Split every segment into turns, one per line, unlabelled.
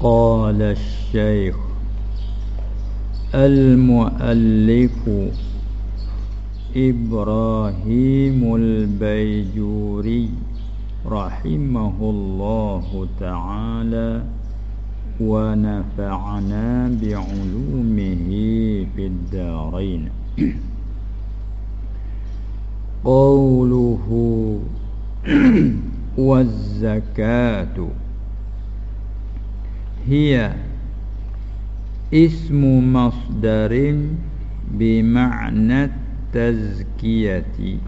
قال الشيخ المؤلف إبراهيم البيجوري رحمه الله تعالى ونفعنا بعلومه في الدارين. قوله والزكاة هي اسم مصدر بمعنى التزكية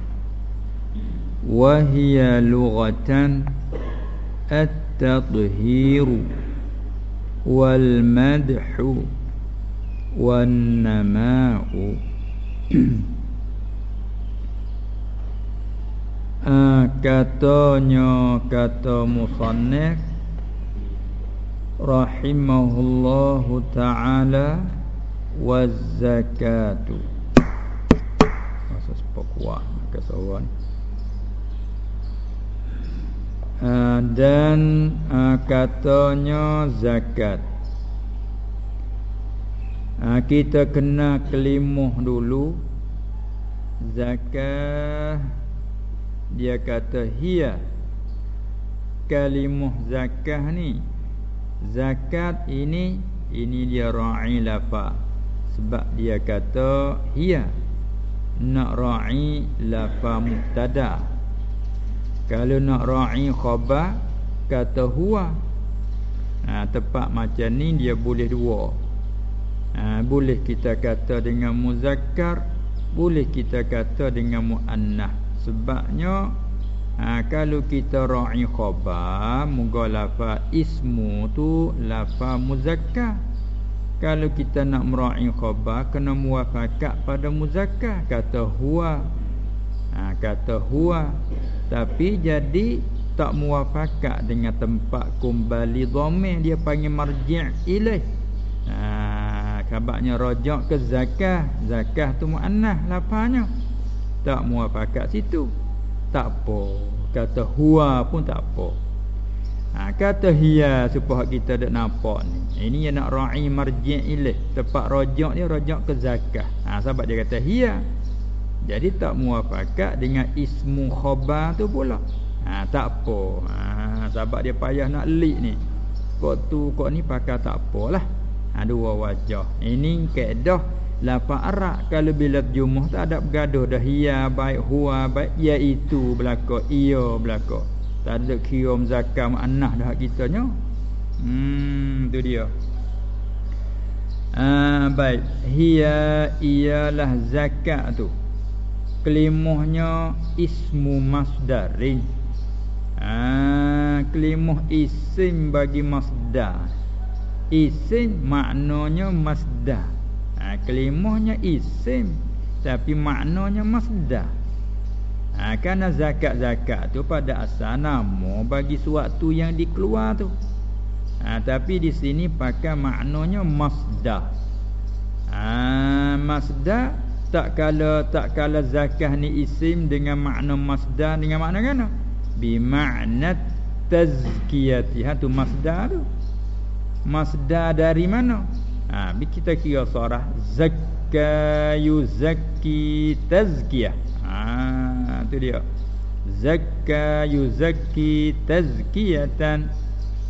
وهي لغة التطهير والمدح والنماء. katanya kata musannif rahimahullahu taala wazakatu masa sepak kuat kesawan uh, dan uh, katanya zakat. Uh, kita kena kelimuh dulu. Zakat dia kata hiya. Kalimah zakah ni zakat ini ini dia ra'i lafa sebab dia kata hiya nak ra'i lafa mubtada. Kalau nak ra'i khabar kata huwa. Ha, tepat macam ni dia boleh dua. Ha, boleh kita kata dengan muzakkar boleh kita kata dengan muannah. Sebabnya ha, Kalau kita ra'i khabar Moga lafaz ismu tu Lafaz muzakkar Kalau kita nak mera'i khabar Kena muafakat pada muzakkar Kata huwa. Ha, Kata huwa. Tapi jadi Tak muafakat dengan tempat Kumbali dhamir Dia panggil marji' ilaih. Ha, Kabarnya rojak ke zakah. Zakah tu mu'annah Lafaznya tak muafakat situ tak apa. Kata huwa pun tak apa. Ha, kata hiya supaya kita dak nampak ni. Ini yang nak ra'i marji' ilaih tempat rajak dia rajak ke zakah. Ha, sebab dia kata hiya jadi tak muafakat dengan ismu khabar tu pula. Ha, tak apa. Ha, sebab dia payah nak lik ni. Kok tu kok ni pakai tak apalah. Ha, dua wajah. Ini keedah Lafaz Arab kalau bila jumuh tak ada bergaduh dah ya baik huwa baik iaitu belaka ia belaka. Tak ada kira zakat muannah dah kitanya. Hmm tu dia. Ah baik hiya ialah zakat tu. Kelimuhnya ismu masdarin. Ah kelimuh isim bagi masdar. Isim maknanya masdar. Ha, kelimahnya isim tapi maknanya masdar. Ha, kerana zakat-zakat tu pada asal nama bagi suatu yang dikeluar tu. Ha, tapi di sini pakai maknanya masdar. Ha, masdar tak kala tak kala zakah ni isim dengan makna masdar dengan makna kan? Bi makna tazkiyati. Ha tu masdar tu. Masdar dari mana? Ha, kita kira surah zakka yuzakki tazkiyah. Ha tu dia. Zakka yuzakki tazkiyatan.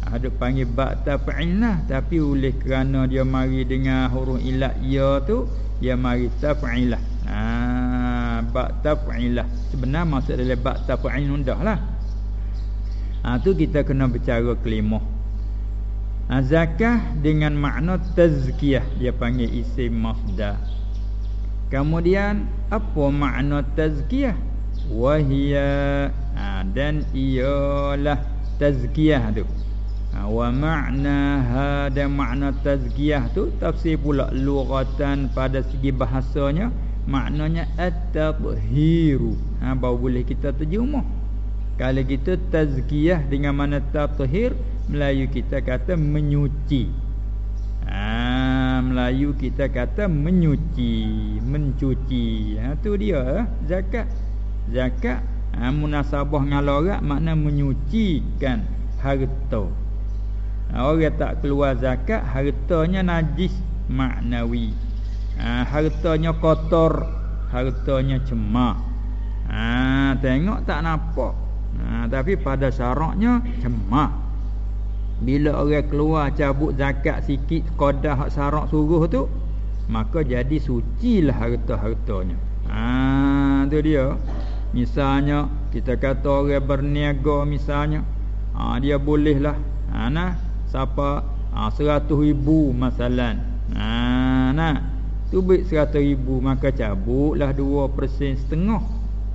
Ada ha, panggil ba taf'illah tapi oleh kerana dia mari dengan huruf ilat ya tu dia mari taf'ilah ha ba taf'ilah sebenar maksud dalam ba taf'il undahlah ha tu kita kena bercara kelimah ha, Zakah dengan makna tazkiyah Dia panggil isim masdar Kemudian Apa makna tazkiyah? Wahia ha, Dan ialah Tazkiyah tu. Ha, Wa makna Hada makna tazkiyah tu Tafsir pula Luratan pada segi bahasanya Maknanya At-tabhiru. Ha, Baru boleh kita terjemah. Kalau kita tazkiyah dengan mana tabhir Melayu kita kata menyuci ha, Melayu kita kata menyuci Mencuci ha, Itu dia eh, zakat Zakat ha, Munasabah ngalorak makna menyucikan harta Orang tak keluar zakat hartanya najis maknawi. Ha, hartanya kotor, hartanya cemah. Ha, tengok tak nampak. Ha, tapi pada syaratnya cemah. Bila orang keluar cabut zakat sikit kodah hak syarat suruh tu, maka jadi sucilah harta-hartanya. Ha, tu dia. Misalnya kita kata orang berniaga misalnya, ha, dia bolehlah ha, nah siapa ha, 100 ribu masalan ha, nah tubik 100 ribu maka cabutlah 2% setengah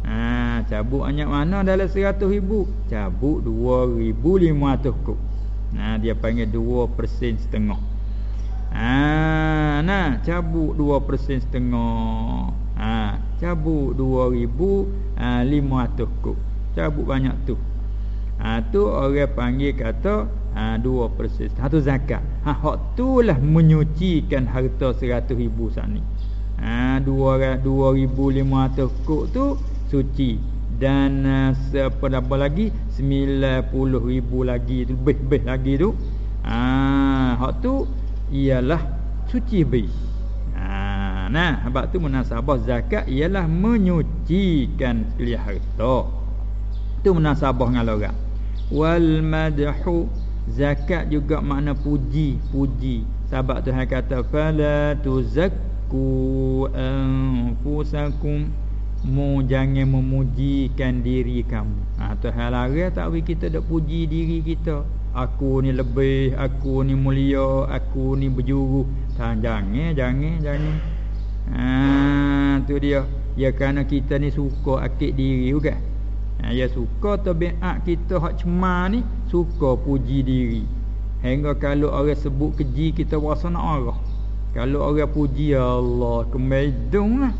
ha, cabut banyak mana dalam 100 ribu cabut 2500 kub nah dia panggil 2% setengah. Ha, nah cabut 2% setengah. Ha, cabut 2500 ha, kub. Cabut banyak tu. Ha, tu orang panggil kata ha, dua persis satu zakat. Ha, hak itulah menyucikan harta seratus ribu saat ni. Ha, dua, dua ribu lima ratus kuk tu suci dan uh, apa lagi? Sembilan puluh ribu lagi tu lebih-lebih lagi tu. Ha, hak tu ialah suci lebih ha, nah sebab tu munasabah zakat ialah menyucikan sekalian harta. Tu munasabah dengan orang. Wal madhu Zakat juga makna puji, puji. Sebab Tuhan kata fala tuzakku anfusakum mu jangan memujikan diri kamu. Ha Tuhan larang tak we kita dak puji diri kita. Aku ni lebih, aku ni mulia, aku ni berjuru. Tak jangan, jangan, jangan. Ha tu dia. Ya kerana kita ni suka akid diri juga. Ha, ya suka tabiat kita hak cemar ni suka puji diri hingga kalau orang sebut keji kita rasa nak arah kalau orang puji Allah kemedung lah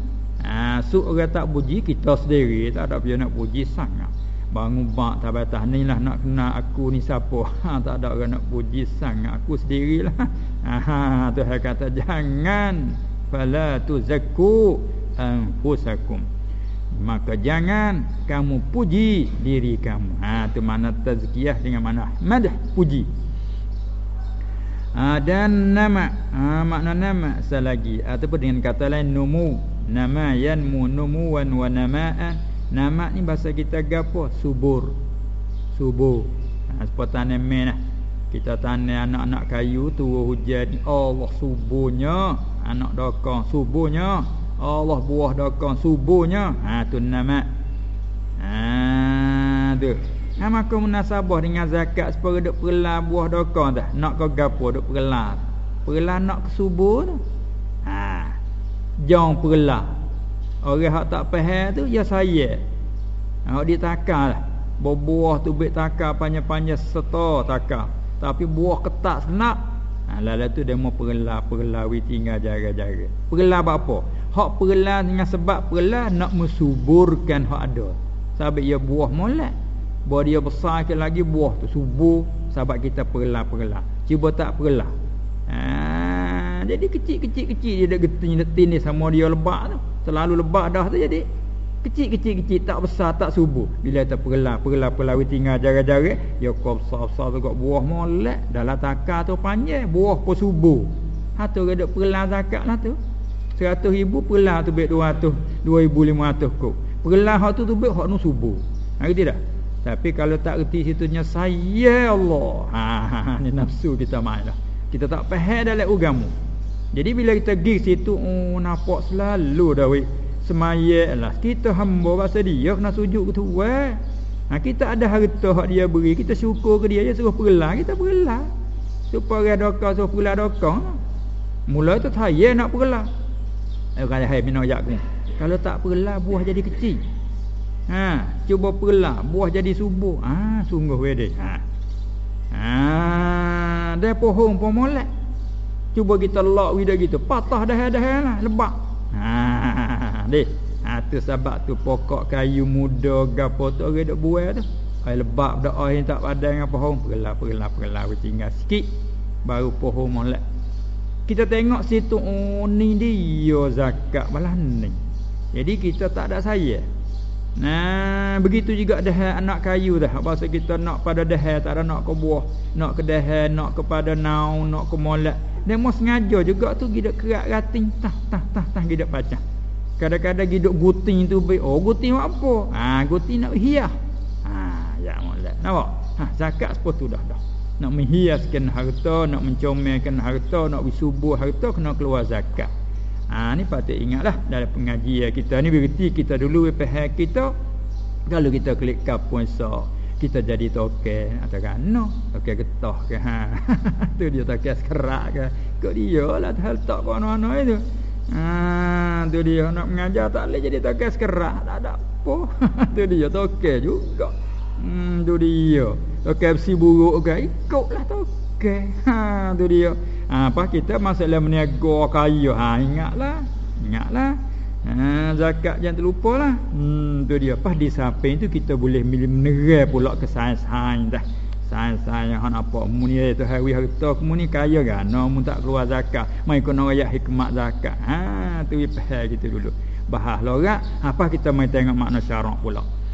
ha, su orang tak puji kita sendiri tak ada dia nak puji sangat. Bangun bak tak batas ni lah nak kenal aku ni siapa? Ha, tak ada orang nak puji sangat. Aku sendirilah ha, Tuhan kata jangan. Fala tuzakku anfusakum. Maka jangan kamu puji diri kamu. Ha tu mana tazkiyah dengan mana madah puji. Ha, dan nama ha, makna nama selagi. Ataupun dengan kata lain numu nama yanmu numuwan wa namaan nama ni bahasa kita gapo? Subur. Subur. Ha, seperti tanam menah kita tanam anak-anak kayu tu hujan Allah suburnya. Anak dokong suburnya. Allah buah dokong subuhnya ha tu nama. Ha tu. Ha maka munasabah dengan zakat supaya dok perla buah dokong dah. Nak ke gapo dok perla? Perla nak ke tu jong perla orang hak tak faham tu ya saya. Ha dia takar lah. Buah tu bet takar panjang-panjang serta takar. Tapi buah ketak senak ha lalu tu dia mau perla perla wi tinggal jaga-jaga perla apa? Hak perlah dengan sebab perlah nak mensuburkan hak ada. Sebab ia buah molek. Bahawa dia besar lagi buah tu subur. Sebab kita perlah-perlah cuba tak perlah ha, jadi kecil-kecil-kecil dia dah getin ni sama dia lebak tu. Terlalu lebak dah tu jadi kecil-kecil-kecil tak besar tak subur bila kita perlah perlah perlah tinggal jara-jara ya kau besar-besar tu buah molek dalam takar tu panjang buah pun subur ha tu ada perlah zakat lah tu. Seratus ribu perlah tu baik dua ratus Dua ribu lima ratus kok. Perlah hak tu tu baik hak nu subuh. Ngerti tak? Tapi kalau tak reti situnya Saya Allah. Ha, ha, ha, Ni nafsu kita main lah Kita tak faham dalam ugamu Jadi bila kita pergi situ Oh nampak selalu dah weh Semaya lah Kita hamba bahasa dia Kena sujud ke tu weh ha, Kita ada harta hak dia beri Kita syukur ke dia Dia suruh perlah Kita perlah Supaya doka Suruh perlah doka Mula tu saya nak perlah Eh kata hai minum aku. Kalau tak perlah buah jadi kecil. Ha, cuba perlah buah jadi subur. Ha, sungguh wede. Ha. Ha, dah pohon pun molek. Cuba kita lok vida gitu. Patah dah dah lah, lebak. Ha, deh. Ha, tu sebab tu pokok kayu muda gapo tu orang dok buai tu. Ai lebak dak ai tak padan dengan pohon. Perlah perlah perlah tinggal sikit baru pohon molek kita tengok situ oh, ni dia zakat malah ni jadi kita tak ada saya Nah, begitu juga dah anak kayu dah. Bahasa kita nak pada dah tak ada nak ke buah, nak ke dah, nak kepada naun, nak ke molat. Dia mau sengaja juga tu gidak kerak rating tah tah tah tah gidak pacah. Kadang-kadang gidak guting tu baik. Oh, guting apa? Ha, guting nak hias. Ha, ya molat. Nampak? Ha, zakat apa tu dah dah. Nak menghiaskan harta, nak mencomelkan harta, nak bersubuh harta kena keluar zakat. Ha ni patut ingatlah dalam pengajian kita ni. Berarti kita dulu faham kita kalau kita klik kapun so kita jadi toke atau kan? No toke getah ke? Ha tu dia toke sekerak ke? Kok dia lah hal tak mana-mana itu? Ha tu dia nak mengajar tak boleh jadi toke sekerak. Tak ada apa. Tu dia toke juga. Hmm tu dia. Toke besi buruk ke? Ikutlah toke ha tu dia. Ha, apa kita masalah meniaga kaya. Ha ingatlah. Ingatlah. Ha zakat jangan terlupalah. Hmm tu dia. Pas di samping tu kita boleh milih menerai pula ke sains-sains dah. Sains-sains yang apa mu ni tu hari harta mu ni kaya kan no mu tak keluar zakat. Mai kena ayat hikmat zakat. Ha tu faham kita dulu. Bahas lorak. Apa kita mai tengok makna syarak pula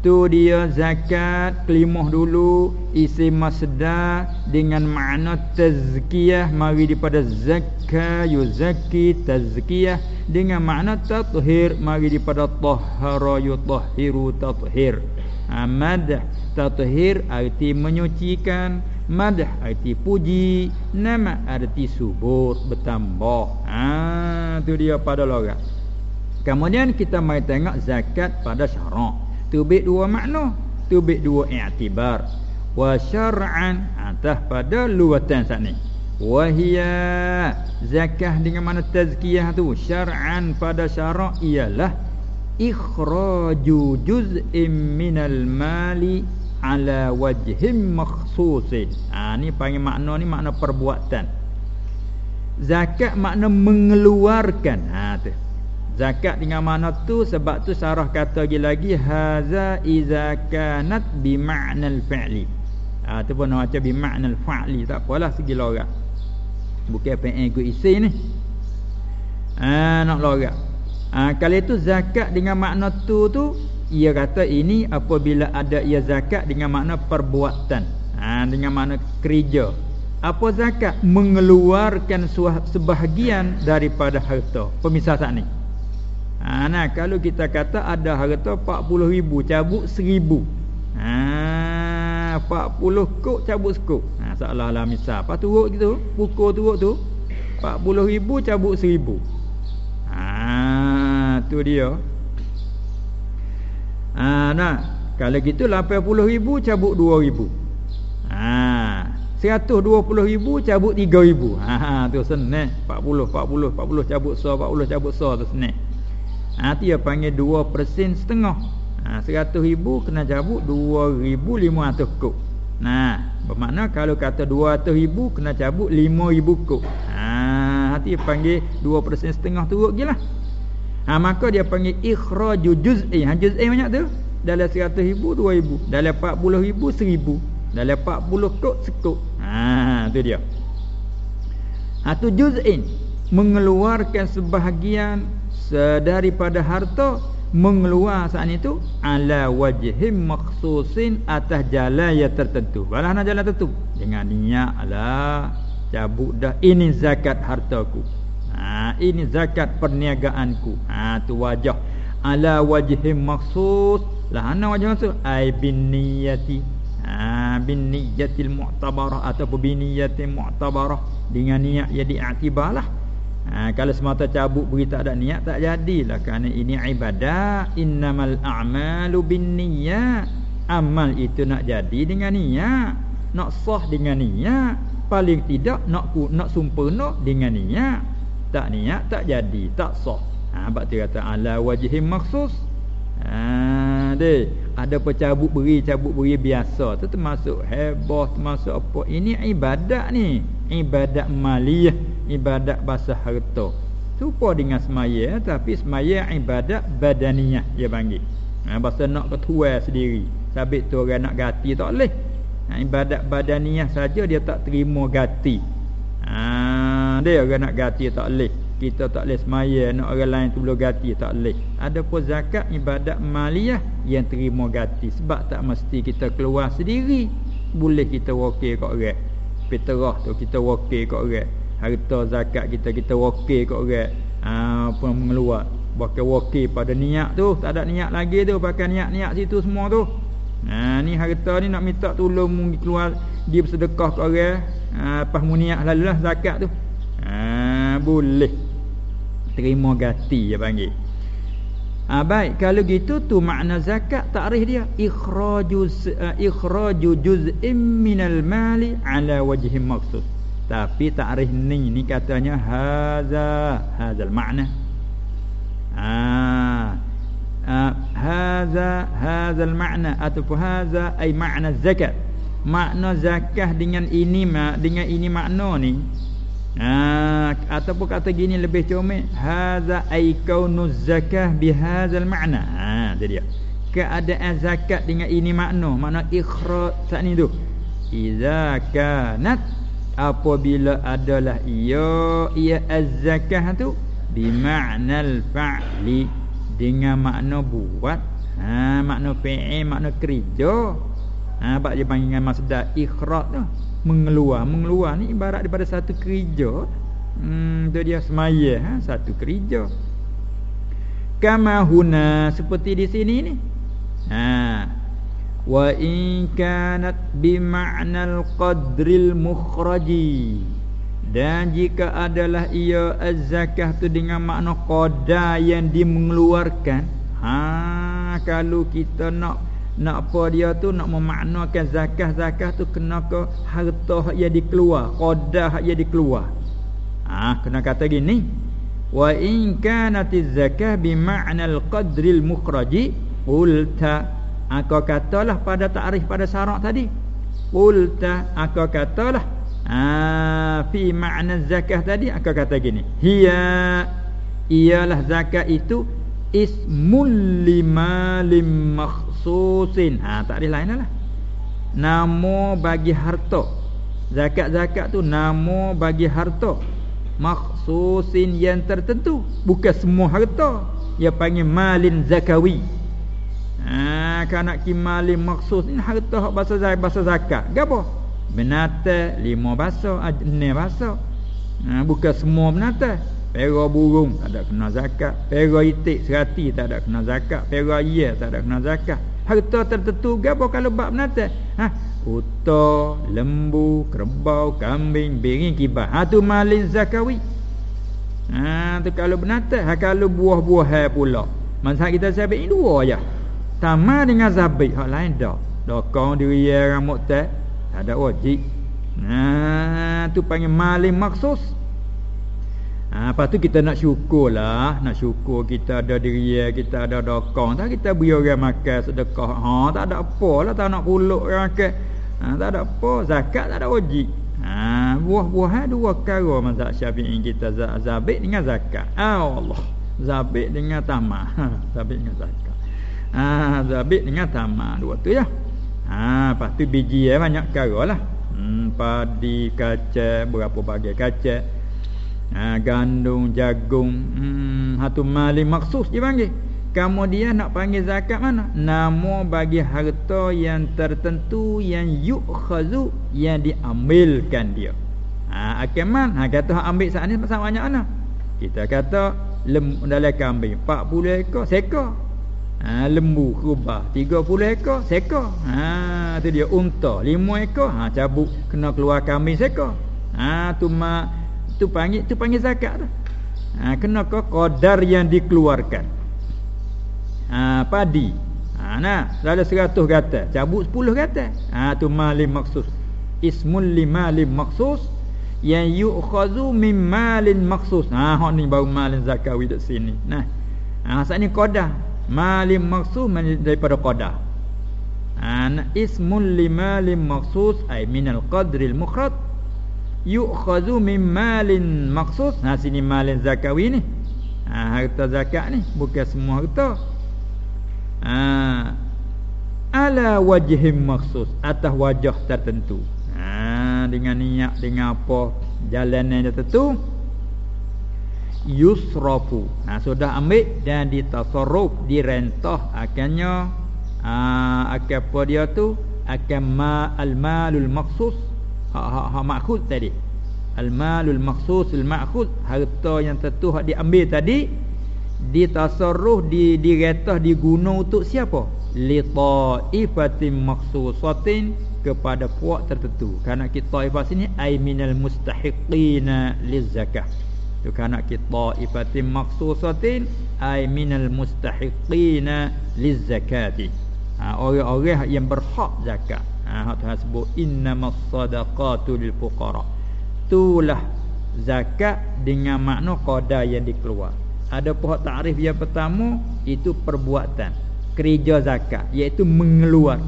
Tu dia zakat kelimah dulu isim masdar dengan makna tazkiyah mari daripada zakka yuzakki tazkiyah dengan makna tathhir mari daripada tahhara yutahhiru tathhir. Ha, madah tathhir arti menyucikan, madah arti puji, nama arti subur bertambah. Ha tu dia pada logat. Kemudian kita mai tengok zakat pada syarak tubik dua makna. Tubik dua i'tibar. Wa syar'an atas pada luatan saat ni. Wa hiya zakah dengan mana tazkiyah tu? Syar'an pada syarak ialah ikhraju juz'in minal mali ala wajhim makhsusin. Ha ni panggil makna ni makna perbuatan. Zakat makna mengeluarkan. Ha tu zakat dengan mana tu sebab tu sarah kata lagi lagi haza iza kanat bi ma'nal fi'li. Ha tu pun macam bi ma'nal fa'li tak apalah segi lorat bukan PN ikut isi ni. Ha nak lorat ha kalau itu zakat dengan makna tu tu ia kata ini apabila ada ia zakat dengan makna perbuatan. Ha dengan makna kerja. Apa zakat? Mengeluarkan sebahagian daripada harta. Pemisah saat ni Ha, nah, kalau kita kata ada harta 40 ribu cabut 1000. Ha 40 kok cabut sekok. Ha seolah-olah misal apa turut gitu, pukul turut tu 40 ribu cabut 1000. Ha tu dia. Ha nah, kalau gitu 80 ribu cabut 2000. Ha 120 ribu cabut 3000. Ha, ha tu senang 40 40 40 cabut so 40 cabut so tu senang. Ha tu dia panggil 2% setengah. Ha 100 ribu kena cabut 2500 kok. Nah, bermakna kalau kata 200 ribu kena cabut 5000 kok. Ha hati panggil 2% setengah turut jelah. Ha maka dia panggil ikhraju juz'i. Ha juz'i banyak tu. Dalam 100 ribu 2000, dalam 40 ribu 1000, dalam 40 kok sekok. Ha tu dia. Ha tu juz'in mengeluarkan sebahagian daripada harta mengeluar saat itu ala wajhim makhsusin atas jalan yang tertentu. Mana jalan tertentu? Dengan niat ala cabut dah ini zakat hartaku. Ha ini zakat perniagaanku. Ha tu wajah ala wajhim makhsus. Lah ana wajah maksud ai bin niyati. Ha bin niyatil mu'tabarah atau bin niyatil mu'tabarah dengan niat yang diiktibarlah ha, Kalau semata cabut beri tak ada niat Tak jadilah. Kerana ini ibadah Innamal a'malu bin niat Amal itu nak jadi dengan niat Nak sah dengan niat. Paling tidak nak nak sempurna dengan niat. Tak niat tak jadi Tak sah. Ha, Sebab tu kata Ala wajihim maksus Ha, deh, ada pecabut beri cabut beri biasa. Tu termasuk heboh termasuk apa. Ini ibadat ni. Ibadat maliyah ibadat basah harta. Serupa dengan semaya tapi semaya ibadat badaniyah dia panggil. Ha, bahasa nak ketua sendiri. Sabit tu orang nak gati tak boleh. Ha, ibadat badaniyah saja dia tak terima gati. Ha, dia orang nak gati tak boleh. kita tak boleh semaya nak orang lain tu ganti tak boleh ada pun zakat ibadat maliyah yang terima ganti sebab tak mesti kita keluar sendiri boleh kita wakil kat orang peterah tu kita wakil kat orang harta zakat kita kita wakil kat orang. Ha, pun mengeluar. Pakai wakil pada niat tu. Tak ada niat lagi tu. Pakai niat-niat situ semua tu. Ha, ni harta ni nak minta tolong keluar. Dia bersedekah kat orang. Ha, pas mu niat lalulah zakat tu. Ha, boleh. Terima ganti dia panggil. Ha, baik. Kalau gitu tu makna zakat takrif dia. Ikhraju uh, ikhraju juz'in minal mali ala wajhi maqsud. Tapi takrif ni ni katanya haza hadzal makna. Ha. Uh, haza hadzal makna ataupun haza ai makna zakat. Makna zakah dengan ini dengan ini makna ni. Ha, ataupun kata gini lebih comel hadza ay kaunuz zakah bihadzal ma'na ha dia. Keadaan zakat dengan ini makna makna ikhraj saat ni tu. Iza kanat apabila adalah ia ia az-zakah tu bima'nal fa'li dengan makna buat ha makna fi'il makna kerja. Ha bab dia panggil dengan masdar ikhraj tu mengeluar. Mengeluar ni ibarat daripada satu kerja. Hmm tu dia semaya ha satu kerja. Kama huna seperti di sini ni. Ha kanat bi ma'nal qadril mukhraji dan jika adalah ia az-zakah tu dengan makna qada yang dimengeluarkan ha kalau kita nak nak apa dia tu nak memaknakan zakah-zakah tu kena ke harta yang dikeluar, qadah yang dikeluar. Ha, kena kata gini. Wa in kanatiz zakah bi ma'nal qadril mukhraji ulta aku katalah pada takrif pada syarat tadi. Ulta aku katalah ah fi ma'na zakah tadi aku kata gini. Hiya ialah zakat itu ismul limalim makhsusin. Ha tak ada lain lah. Nama bagi harta. Zakat-zakat tu nama bagi harta. Makhsusin yang tertentu bukan semua harta. Dia panggil malin zakawi ha kan nak kimalin makhsus ni harta hak bahasa zakat bahasa zakat gapo binatang lima bahasa enam bahasa ha, bukan semua binatang Pera burung tak ada kena zakat. Pera itik serati tak ada kena zakat. Pera iya tak ada kena zakat. Harta tertentu gapo kalau bab binatang? Ha, uta, lembu, kerbau, kambing, biring, kibas. Ha tu malin zakawi. Ha tu kalau binatang, ha kalau buah-buahan pula. Masa kita sebut ini dua aja. Tama dengan zabit. Hak lain dak. Dokong diri rambut tak ada wajib. Ha tu panggil malin maksus. Ha, lepas tu kita nak syukur lah Nak syukur kita ada diri Kita ada dokong. Tak kita beri orang makan sedekah. Ha, Tak ada apa lah Tak nak kuluk orang makan. Ha, Tak ada apa. Zakat tak ada wajib. Ha, Buah-buahan dua kara Mazhab syafi'i kita. Zabit dengan zakat. Ha, Allah. Zabit dengan tamah. Ha, Zabit dengan zakat ha, Zabit dengan tamah Dua tu ya ha, Lepas tu biji ya, banyak kara lah. Hmm, Padi, kaca Berapa bagai kaca ha, gandum jagung. Hmm hatu mali maksus dia panggil. Kemudian nak panggil zakat mana? Nama bagi harta yang tertentu yang yukhazu yang diambilkan dia. Ha akaman ha kata hak ambil saat ni pasal banyak mana? Kita kata lem dalam kambing 40 ekor sekor ha lembu kubah 30 ekor sekor ha tu dia unta 5 ekor ha cabuk kena keluar kambing sekor ha tu mak tu panggil tu panggil zakat tu. Ha kena ke qadar yang dikeluarkan. Ha padi. Ha nah, dalam 100 kata, cabut 10 kata. Ha tu malim maksus. Ismul limalim maksus yang yu'khazu min malin maksus. Ha hok ni baru malin zakawi dekat sini. Nah. Ha sat ni qadar. Malim maksus daripada qadar. Ha ismul limalim maksus ay minal qadril mukhrad yu'khadhu min malin maksus ha sini malin zakawi ni. Ha harta zakat ni bukan semua harta. Ha ala wajhim maksus atas wajah tertentu. Ha dengan niat dengan apa jalan yang tertentu yusrafu. Ha sudah ambil dan ditasarruf direntah akannya. Ha akan apa dia tu? Akan ma al malul maqsus ha ha, ha makhuz tadi. Al malul maqsus al makhuz harta yang tentu hak diambil tadi ditasarruf di diretah diguna untuk siapa? Li taifatin maqsusatin kepada puak tertentu. Kerana kita ifas sini ai minal mustahiqina lizakah tu kerana kita ifatin maqsusatin ai minal mustahiqina lizakati ha, orang-orang yang berhak zakat. Ha Tuhan sebut innamas sadaqatu lil fuqara. Itulah zakat dengan makna qada yang dikeluar. Ada pohon takrif yang pertama itu perbuatan kerja zakat iaitu mengeluar.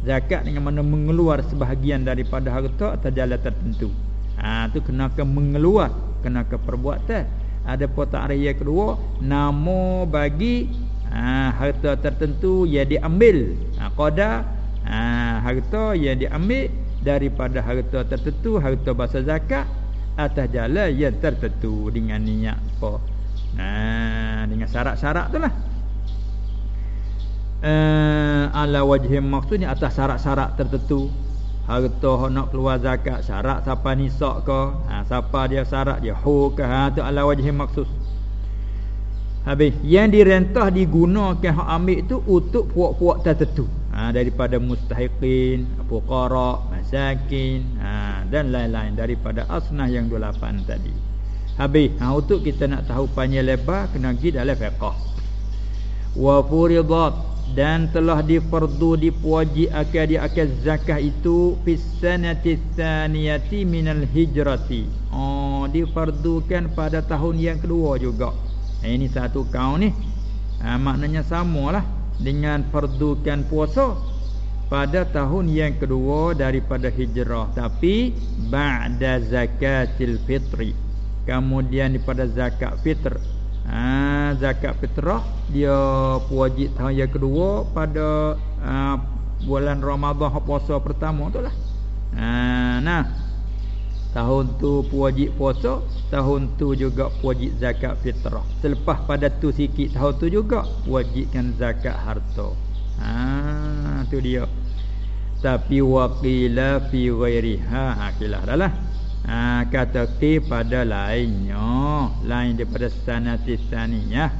Zakat dengan mana mengeluar sebahagian daripada harta atau jalan tertentu. Ha tu kena ke mengeluar kena ke perbuatan ada pohon takrif yang kedua nama bagi ha, harta tertentu yang diambil ha, qada ha, harta yang diambil daripada harta tertentu harta bahasa zakat atas jalan yang tertentu dengan niat apa Nah, dengan syarat-syarat tu lah. Uh, ala wajhi maksudnya atas syarat-syarat tertentu. Harta nak keluar zakat, syarat siapa nisak ke? Ha, siapa dia syarat dia hu ke? Ha, tu ala wajhi maksud. Habis yang direntah digunakan hak ambil itu untuk puak-puak tertentu. Ha, daripada mustahiqin, fuqara, masakin, ha, dan lain-lain daripada asnah yang 28 tadi. Habis ha, Untuk kita nak tahu panjang lebar Kena pergi dalam fiqah Wa furidat Dan telah diperdu dipuaji akan di akan zakah itu Fisanati thaniyati minal hijrati. Oh Diperdukan pada tahun yang kedua juga. Ha, Ini satu kaum ni. Ha, Maknanya samalah Dengan perdukan puasa pada tahun yang kedua daripada hijrah. Tapi ba'da zakatil fitri. Kemudian daripada zakat fitr ha, zakat fitrah dia wajib tahun yang kedua pada ha, bulan Ramadan puasa pertama tu lah. Ha, nah. Tahun tu wajib puasa tahun tu juga wajib zakat fitrah. Selepas pada tu sikit tahun tu juga wajibkan zakat harta. Ha tu dia. Tapi waqila fi ghairiha ha kilah dah lah ha, kata ki pada lainnya. Lain daripada sanati saniyah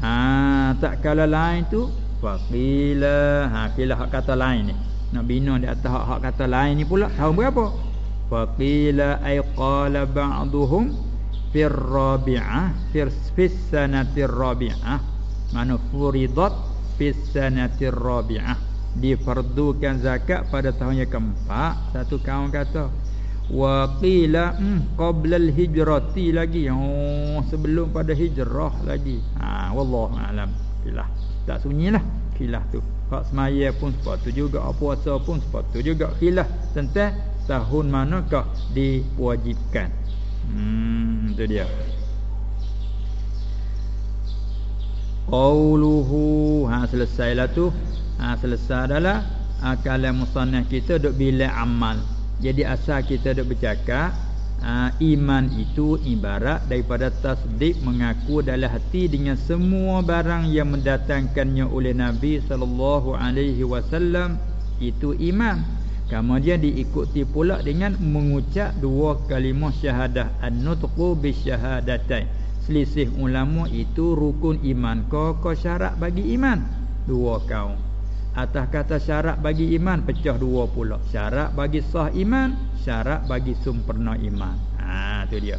ha tak kala lain tu faqila. Ha kila hak kata lain ni. Nak bina di atas hak, hak kata lain ni pula tahun berapa? Faqila ay qala ba'dhum fir rabi'ah fis sanati rabi'ah. Mana furidat fis sanati rabi'ah. Difardukan zakat pada tahun yang keempat satu kaum kata wa qila hmm, qabla al hijrati lagi. Oh sebelum pada hijrah lagi. Ha wallahu alam. Kilah. Tak sunyilah kilah tu. Hak semaya pun sepatu juga puasa pun sepatu juga. Kilah. Tentang tahun manakah diwajibkan? Hmm tu dia. Qauluhu. Ha selesailah tu. Ha selesai adalah akalan musannaf kita duk bila amal jadi asal kita ada bercakap uh, Iman itu ibarat daripada tasdik mengaku dalam hati Dengan semua barang yang mendatangkannya oleh Nabi SAW Itu iman. Kemudian diikuti pula dengan mengucap dua kalimah syahadah An-nutqu bisyahadatain. Selisih ulama itu rukun iman. Kau syarat bagi iman. Dua kaum Atas kata syarat bagi iman pecah dua pula. Syarat bagi sah iman, syarat bagi sempurna iman. Ha tu dia.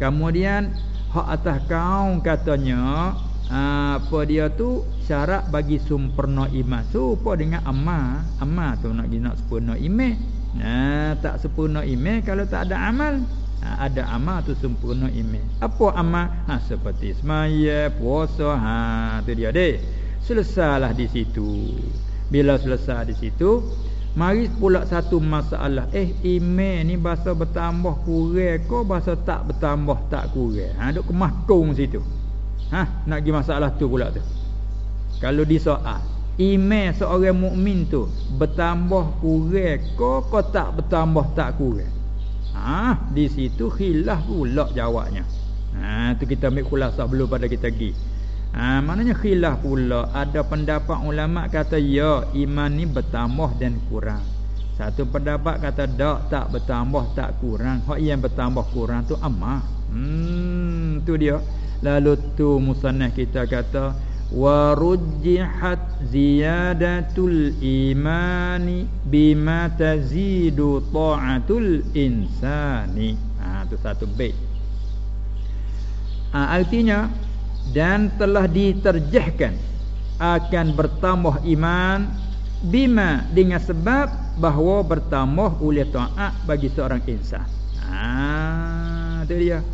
Kemudian hak atas kaum katanya ha, apa dia tu syarat bagi sempurna iman. Serupa dengan amal. Amal tu nak nak sempurna iman. Ha, tak sempurna iman kalau tak ada amal. Ha, ada amal tu sempurna iman. Apa amal? Ha, seperti semaya, puasa. Ha tu dia deh selesailah di situ. Bila selesai di situ mari pula satu masalah. Eh iman ni bahasa bertambah kurang ke bahasa tak bertambah tak kurang? Ha duk kemakung situ. Ha nak pergi masalah tu pula tu. Kalau disoal iman seorang mukmin tu bertambah kurang ke ke tak bertambah tak kurang? Ha di situ khilaf pula jawabnya. Ha tu kita ambil khulasah belum pada kita pergi. Ha maknanya khilaf pula ada pendapat ulama kata ya iman ni bertambah dan kurang. Satu pendapat kata tak tak bertambah tak kurang. Hak yang bertambah kurang tu amah. Hmm tu dia. Lalu tu musannaf kita kata wa rujjihat ziyadatul imani bima tazidu ta'atul insani ha tu satu bait ha, artinya dan telah diterjahkan akan bertambah iman bima dengan sebab bahawa bertambah oleh taat bagi seorang insan. Ha tu dia.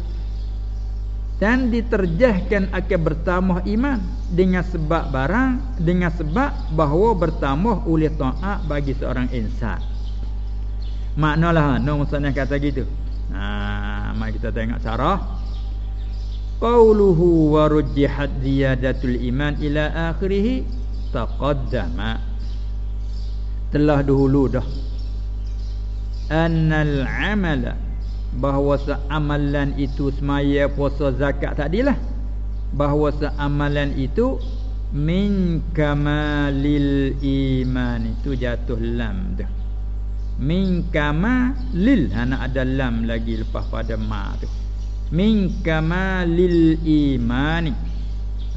Dan diterjahkan akan bertambah iman dengan sebab barang dengan sebab bahawa bertambah oleh taat bagi seorang insan. Maknalah no musannaf kata gitu. Ha mari kita tengok cara qauluhu wa rujjihat ziyadatul iman ila akhirih taqaddama. Telah dahulu dah. Annal amala bahawa seamalan itu semaya puasa zakat tadilah. Bahawa seamalan itu min kamalil iman itu jatuh lam dah. Min kamalil ana ada lam lagi lepas pada ma tu min kamalil imani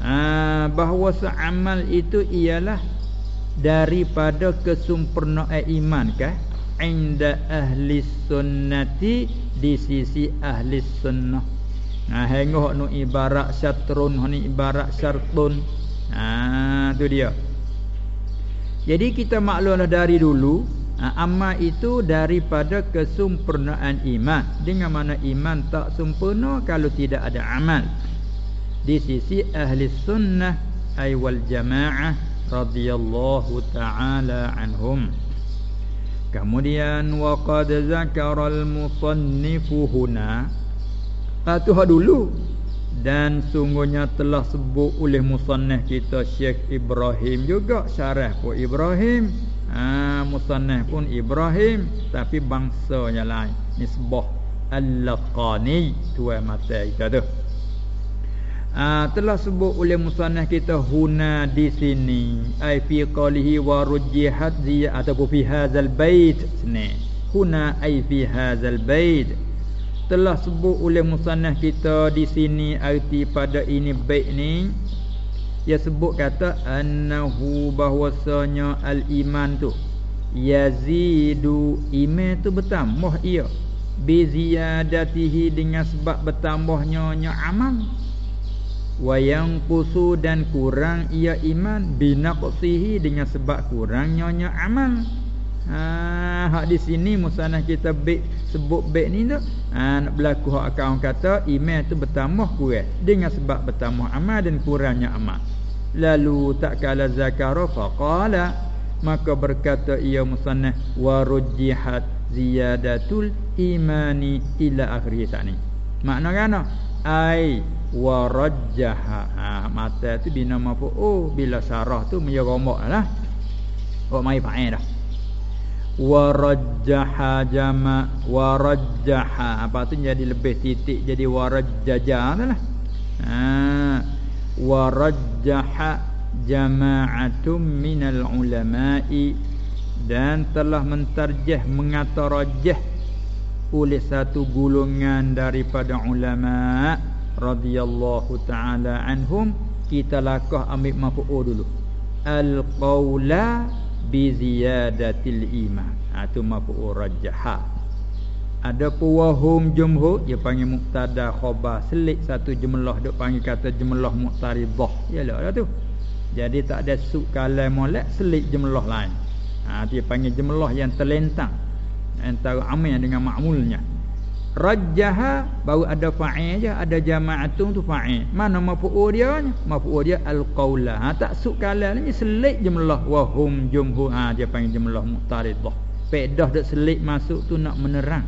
ha, bahawa seamal itu ialah daripada kesempurnaan iman kah inda ahli sunnati di sisi ahli sunnah. Nah, hengok nu ibarat syatrun, ni ibarat syartun. Ha, tu dia. Jadi kita maklumlah dari dulu, ha, amma itu daripada kesempurnaan iman. Dengan mana iman tak sempurna kalau tidak ada amal. Di sisi ahli sunnah ay wal jamaah radhiyallahu taala anhum. Kemudian waqad zakara al-musannifu huna Itu hak dulu Dan sungguhnya telah sebut oleh musannah kita Syekh Ibrahim juga Syarah pun Ibrahim ha, Musannah pun Ibrahim Tapi bangsanya lain. Nisbah Al-Laqani Tuan mata kita tu. Ha, telah sebut oleh musannaf kita huna di sini. Ai fi qalihi wa rujjihat zi ataupun fi hadzal bait. Sini. Huna ai fi hadzal bait. Telah sebut oleh musannaf kita di sini arti pada ini bait ni ia sebut kata annahu bahwasanya al iman tu yazidu iman tu bertambah ia. Bi ziyadatihi dengan sebab bertambahnya amal. Wayang kusu dan kurang ia iman. Binaqsihi dengan sebab kurangnya amal ha hak di sini musanah kita baik sebut baik ni tu ha nak berlaku hak akaun kata iman tu bertambah kurang. Dengan sebab bertambah amal dan kurangnya amal. Lalu tak kala zakara faqala. Maka berkata ia musanah warujjihat ziyadatul imani ila akhir ni. Makna kan? Ai warajjaha ha, mata tu bina apa oh bila syarah tu menjadi rombak lah kok mai fa'il dah warajjaha jama warajjaha. Apa tu? Jadi lebih titik jadi warajjaja. Lah ha. Warajjaha jama'atum minal ulama'i. Dan telah mentarjah mengatarajah oleh satu golongan daripada ulama' radhiyallahu taala anhum. Kita lakah ambil mafu'ul dulu. Al qaula bi ziyadatil iman ha, mafu'ul rajha. Ada puwahum jumhur dia panggil muqtada khabar selit satu jumlah dia panggil kata jumlah muqtaridah. Yalah lah tu. Jadi tak ada suk kalam molek selit jumlah lain. Ha dia panggil jumlah yang terlentang. Antara amil dengan makmulnya Rajjaha baru ada fa'il je ada jama'atun tu fa'il. Mana maf'ul dia? Maf'ul dia al-qaula. Ha tak suk kalam ni selit jumlah wa hum jumhur. Ha dia panggil jumlah muqtaridah. Pedah dak selit masuk tu nak menerang.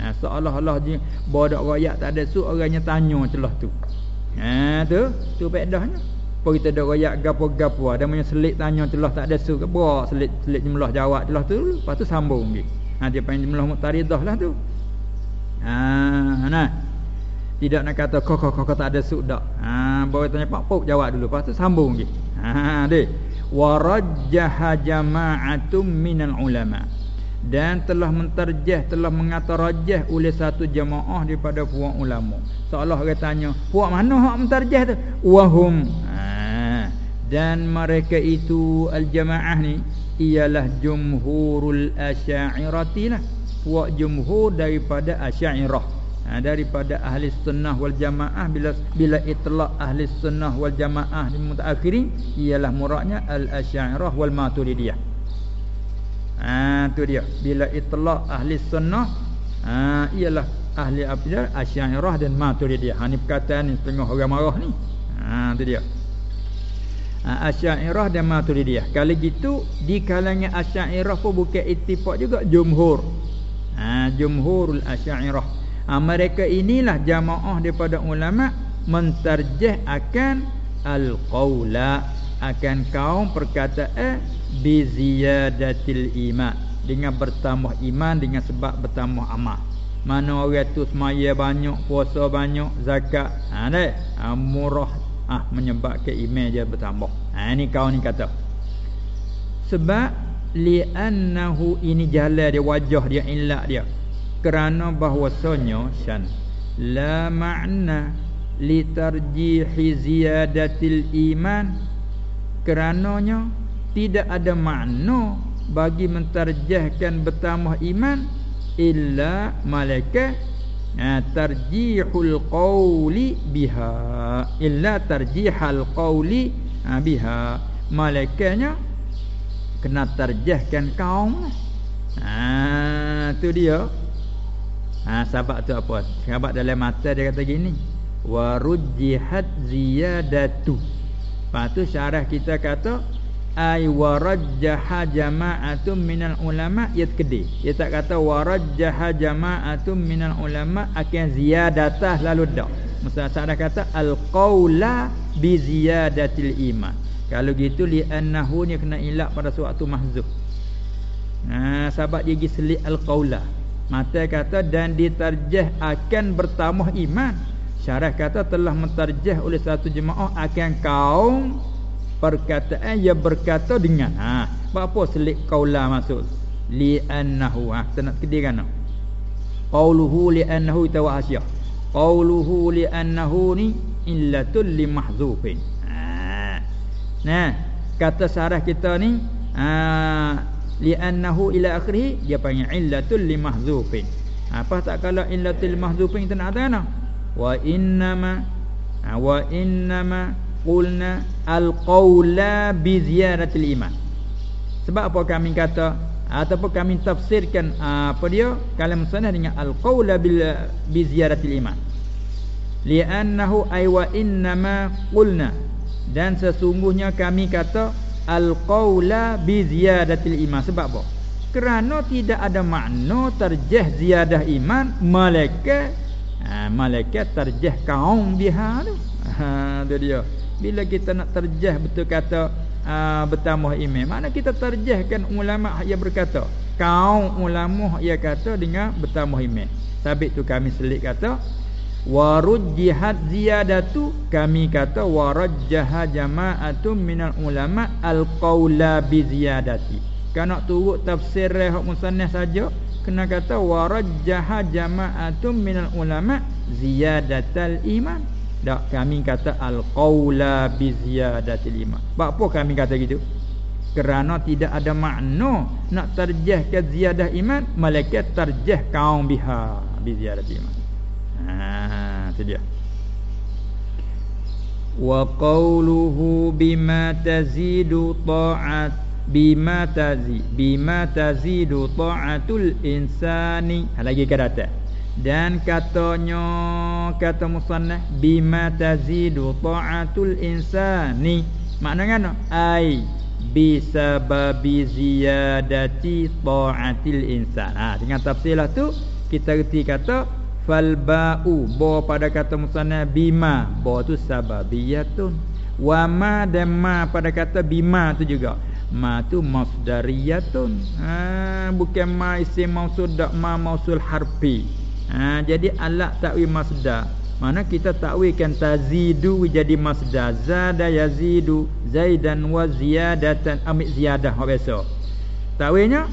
Ha seolah-olah dia bodak royak tak ada suk orangnya tanya celah tu. Ha tu tu pedahnya. Apa kita dak royak gapo-gapo ada punya selit tanya celah tak ada suk. Bawa selit selit jumlah jawab celah tu lepas tu sambung dia. Ha dia panggil jumlah muqtaridah lah tu. Ha nah. Tidak nak kata kau kau kau tak ada suk dak. Ha baru tanya Pak Pok jawab dulu. Lepas tu sambung lagi. Ha deh. Warajjaha jama'atum minal ulama. Dan telah menterjah, telah mengata rajah oleh satu jamaah daripada puak ulama. Seolah dia tanya, puak mana hak menterjah tu? Wahum. Ha. Dan mereka itu al-jamaah ni ialah jumhurul asy'ariyati lah. Puak jumhur daripada asy'ariyah ha, daripada ahli sunnah wal jamaah bila bila itlaq ahli sunnah wal jamaah di mutaakhirin ialah muradnya al asy'ariyah wal maturidiyah. Ha tu dia. Bila itlaq ahli sunnah ha ialah ahli abidah asy'ariyah dan maturidiyah. Ha ni perkataan ni setengah orang marah ni. Ha tu dia. Ha, Asy'ariyah dan Maturidiyah. Kalau gitu di kalangan Asy'ariyah pun bukan ittifaq juga jumhur. Ha jumhurul Asy'ariyah. Ha, mereka inilah jamaah daripada ulama mentarjih akan al-qaula akan kaum perkataan bi ziyadatil iman dengan bertambah iman dengan sebab bertambah amal. Mana orang tu semaya banyak puasa banyak zakat ha dek ha, murah ah ha, menyebabkan iman dia bertambah. Ha ni kaum ni kata. Sebab li'annahu ini jalan dia wajah dia ilak dia. Kerana bahwasanya syan la makna li tarjihi ziyadatil iman. Kerananya tidak ada makna bagi mentarjihkan bertambah iman illa malaikat ha, tarjihul qawli biha. Illa tarjihal qawli ha, biha. Malaikatnya kena tarjihkan kaum ha tu dia Ha sebab tu apa? Sebab dalam mata dia kata gini. Wa rujjihat ziyadatu. Lepas tu syarah kita kata ay warajjaha jama'atun minal ulama ya kedi. Dia tak kata warajjaha jama'atun minal ulama akan ziyadatah lalu dak. Masa syarah kata al qaula bi ziyadatil iman. Kalau gitu li annahu ni kena ilak pada suatu mahzuf. Ha sebab dia gi selit al qaula. Mata kata dan ditarjah akan bertambah iman. Syarah kata telah mentarjah oleh satu jemaah akan kaum perkataan yang berkata dengan ha apa selik qaula maksud li annahu ha nak kedai kan qauluhu li annahu tawasiyah qauluhu li annahu ni illatul li mahzufin ha nah kata syarah kita ni ha li'annahu ila akhirih dia panggil illatul limahzufin. Apa tak kalau illatul mahzufin kita nak kata wa innama ha, wa innama qulna alqaula bi ziyaratil iman. Sebab apa kami kata ataupun kami tafsirkan apa dia? Kalam sunnah dengan alqaula bil bi ziyaratil iman. Li'annahu ay wa innama qulna dan sesungguhnya kami kata al-qaula bi ziyadatil iman. Sebab apa? Kerana tidak ada makna terjah ziyadah iman malaikat ha, malaikat terjah kaum biha tu. Ha tu dia. Bila kita nak terjah betul kata ha, bertambah iman. Mana kita terjahkan ulama yang berkata kaum ulama yang kata dengan bertambah iman. Sabit tu kami selit kata warujjihat ziyadatu kami kata warajjaha jama'atun minal ulama alqaula bi ziyadati. Kana turut tafsir hak musannaf saja kena kata warajjaha jama'atun minal ulama ziyadatal iman. Dak kami kata alqaula bi ziyadatil iman. Apa kami kata gitu? Kerana tidak ada makna nak terjah ke ziyadah iman malaikat terjah kaum biha bi ziyadatil iman Tu dia. Wa qawluhu bima tazidu ta'at bima tazi bima tazidu ta'atul insani. Ha lagi ke datang. Dan katanya kata musannah bima tazidu ta'atul insani. Maknanya apa? Ai bisababi ziyadati ta'atil insan. Ha dengan tafsirlah tu kita reti kata fal ba'u ba pada kata musanna bima. Ba tu sababiyatun. Wa ma dan ma pada kata bima tu juga. Ma tu masdariyatun. Ha bukan ma isim mausul dak ma mausul harfi. Ha jadi alat takwil masdar. Mana kita takwilkan tazidu jadi masdar. Zada yazidu zaidan wa ziyadatan. Amik ziyadah hak biasa. Takwilnya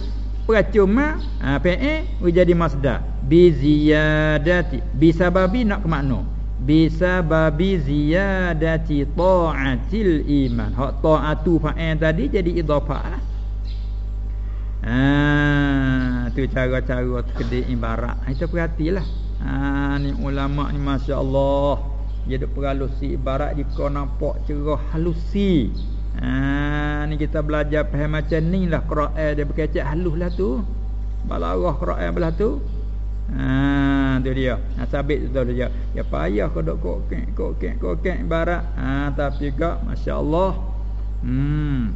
percuma ha pe jadi masdar bi ziyadati bi sababi nak ke makna bi sababi ziyadati ta'atil iman. Hak ta'atu fa'il tadi jadi idhafah lah. Ha tu cara-cara kedik ibarat. Kita perhatilah. Ha ni ulama ni masya-Allah. Dia duk peralusi ibarat jika nampak cerah halusi. Ha ni kita belajar faham macam ni lah Quran dia berkecek halus lah tu. Balarah Quran belah tu. Ha tu dia. Ha sabit tu dia. Ya payah kau duk kok kok kok kok ibarat. Ha tapi gak masya-Allah. Hmm.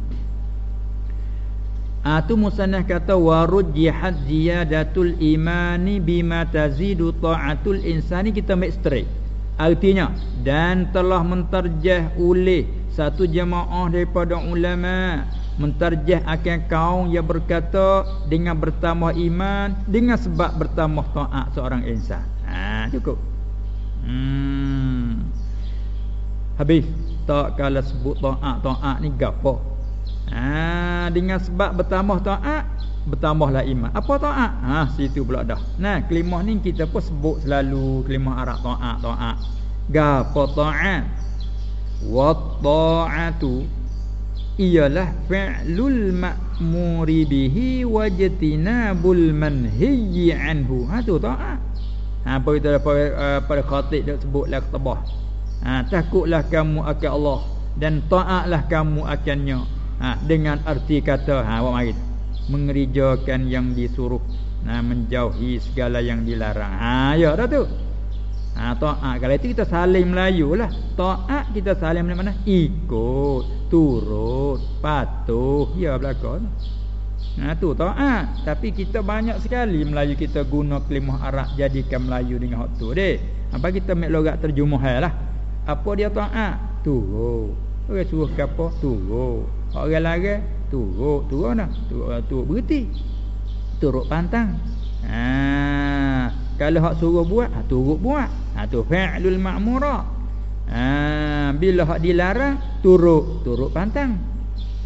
Ah tu musannaf kata warujjihat ziyadatul imani bima tazidu ta'atul insani kita make straight. Artinya dan telah menterjah oleh satu jemaah daripada ulama menterjah akan kaum yang berkata dengan bertambah iman dengan sebab bertambah taat seorang insan. Ha cukup. Hmm. Habis tak kalau sebut taat taat ni gapo? Ha dengan sebab bertambah taat bertambahlah iman. Apa taat? Ha situ pula dah. Nah, kelimah ni kita pun sebut selalu kelimah Arab taat taat. Gapo taat? Wa ta'atu ialah fi'lul ma'muri bihi wajtinabul manhiyyi anhu. Ha tu taat. Ha apa kita pada pada khatib dia sebutlah ketebah. Ha takutlah kamu akan Allah dan taatlah kamu akannya ha, dengan arti kata ha awak mari mengerijakan yang disuruh nah menjauhi segala yang dilarang ha ya dah tu ha taat kalau itu kita saling Melayu lah taat kita saling mana ikut turut patuh ya belakang Nah tu taat tapi kita banyak sekali Melayu kita guna kelimah Arab jadikan Melayu dengan hak tu deh. Apa kita mek logat terjemah lah. Apa dia taat? Turut. Orang suruh ke apa? Turut. Orang lari turut, turut nah. Turut, turut berhenti. Turut pantang. Ha, kalau hak suruh buat, ha, turut buat. Ha tu fi'lul ma'mura. Ha, bila hak dilarang, turut, turut pantang.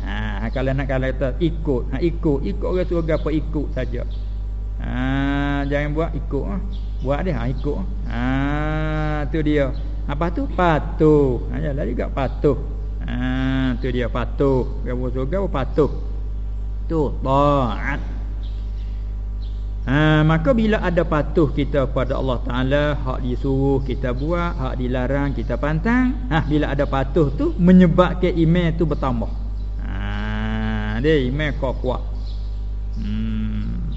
Ha, kalau nak kalau kata ikut, ha ikut, ikut orang suruh apa ikut saja. Ha, jangan buat ikut ah. Buat dia ha ikut. Ha, tu dia. Apa tu? Patuh. Ha, jalan juga patuh. Ha tu dia patuh. Gapo surga patuh. Tu taat. Ha maka bila ada patuh kita pada Allah Taala, hak disuruh kita buat, hak dilarang kita pantang. Ha bila ada patuh tu menyebabkan iman tu bertambah. Ha dia iman kau kuat. Hmm.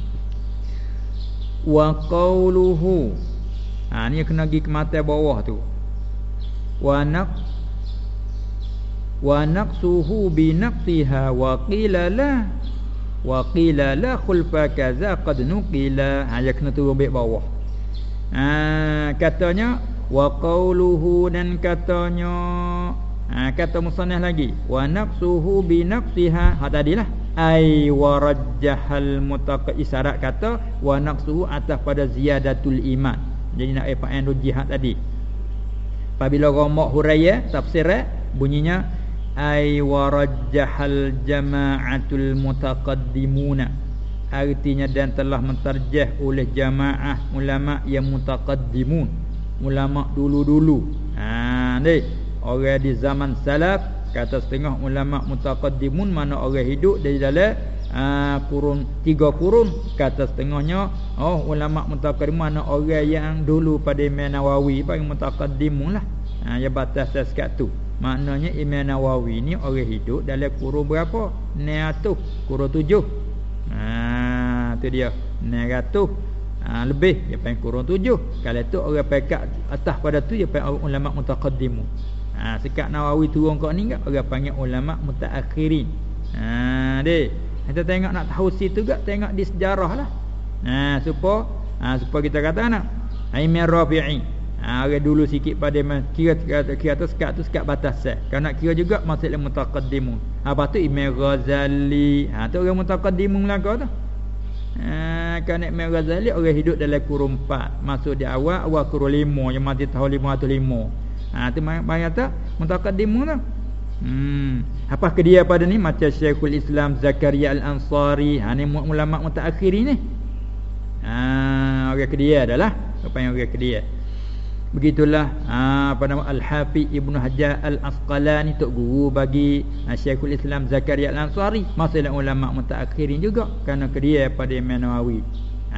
Wa qauluhu. Ha ni kena pergi ke mata bawah tu. Wa naq wa naqsuhu bi naqsiha wa qila la wa qila la khulfa kaza qad nuqila. Ha ya kena turun baik bawah. Ha katanya wa qawluhu dan katanya ha kata musannaf lagi wa naqsuhu bi naqsiha. Ha tadilah. Ai warajjahal mutaq isyarat kata wa naqsuhu atas pada ziyadatul iman. Jadi nak apa jihad tadi? Apabila ramak huraya tafsir bunyinya ay warajjahal jama'atul mutaqaddimuna. Artinya dan telah mentarjah oleh jamaah ulama yang mutaqaddimun. Ulama dulu-dulu. Ha ni. Orang di zaman salaf kata setengah ulama mutaqaddimun mana orang hidup dari dalam ha, kurun tiga kurun kata setengahnya. Oh ulama mutaqaddimun mana orang yang dulu pada Imam Nawawi bagi mutaqaddimun lah. Ha, ya batas sekat tu Maknanya Imam Nawawi ni orang hidup dalam kurun berapa? 900, kurun 7. Ha, tu dia. 900. Ha, lebih dia panggil kurun 7. Kalau tu orang pekat atas pada tu dia panggil ulama mutaqaddimu. Ha, sekat Nawawi turun kat ni enggak orang panggil ulama mutaakhirin. Ha, deh. Kita tengok nak tahu situ juga tengok di sejarah lah. Ha, supaya ha, supaya kita kata nak. Imam Rafi'i Ha, orang dulu sikit pada kira kira, kira tu sekat tu sekat batas set. Kalau nak kira juga maksudnya mutaqaddimun. Ha, apa tu Imam Ghazali. Ha tu orang mutaqaddimun lah kau tu. Ha kan Imam Ghazali orang hidup dalam kurun 4, masuk di awal awal kurun 5 yang mati tahun 505. Ha tu bayar tak? Mutaqaddimu tu. Hmm. Apa ke dia pada ni macam Syekhul Islam Zakaria Al-Ansari, ha ni ulama mutaakhir ni. Ha orang ke dia adalah apa yang orang ke dia. Begitulah ha, apa nama Al-Hafiz Ibnu Hajar Al-Asqalani tok guru bagi ha, Syekhul Islam Zakaria Al-Ansari masalah ulama mutaakhirin juga kerana dia pada Imam Nawawi.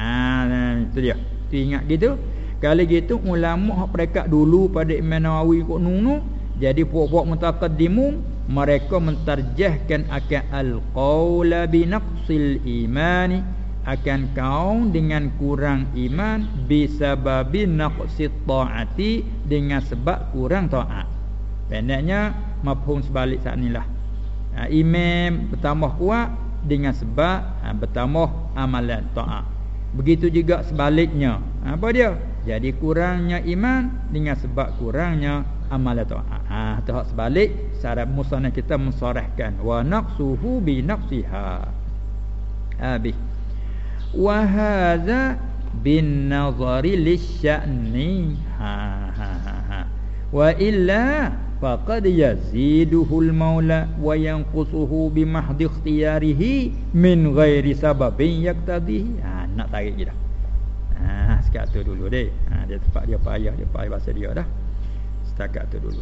Ha itu dia. Tu ingat gitu. Kalau gitu ulama hak mereka dulu pada Imam Nawawi kok nunu jadi puak-puak mutaqaddimun mereka mentarjahkan akan al-qaula bi naqsil imani akan kaum dengan kurang iman bisa babi naqsit taati dengan sebab kurang taat. Pendeknya mafhum sebalik saat inilah. Ha, imam bertambah kuat dengan sebab ha, bertambah amalan taat. Begitu juga sebaliknya. Ha, apa dia? Jadi kurangnya iman dengan sebab kurangnya amalan taat. Ha, tu hak sebalik syarat musannaf kita mensorehkan wa naqsuhu bi naqsiha. Habis wa hadza bin nazari lisya'ni ha ha ha wa illa faqad yaziduhu al-maula wa yanqusuhu bi mahdi ikhtiyarihi min ghairi sababin yaqtadihi ha nak tarik je dah. ha sekat tu dulu deh. ha dia tempat dia payah dia payah bahasa dia dah. Setakat tu dulu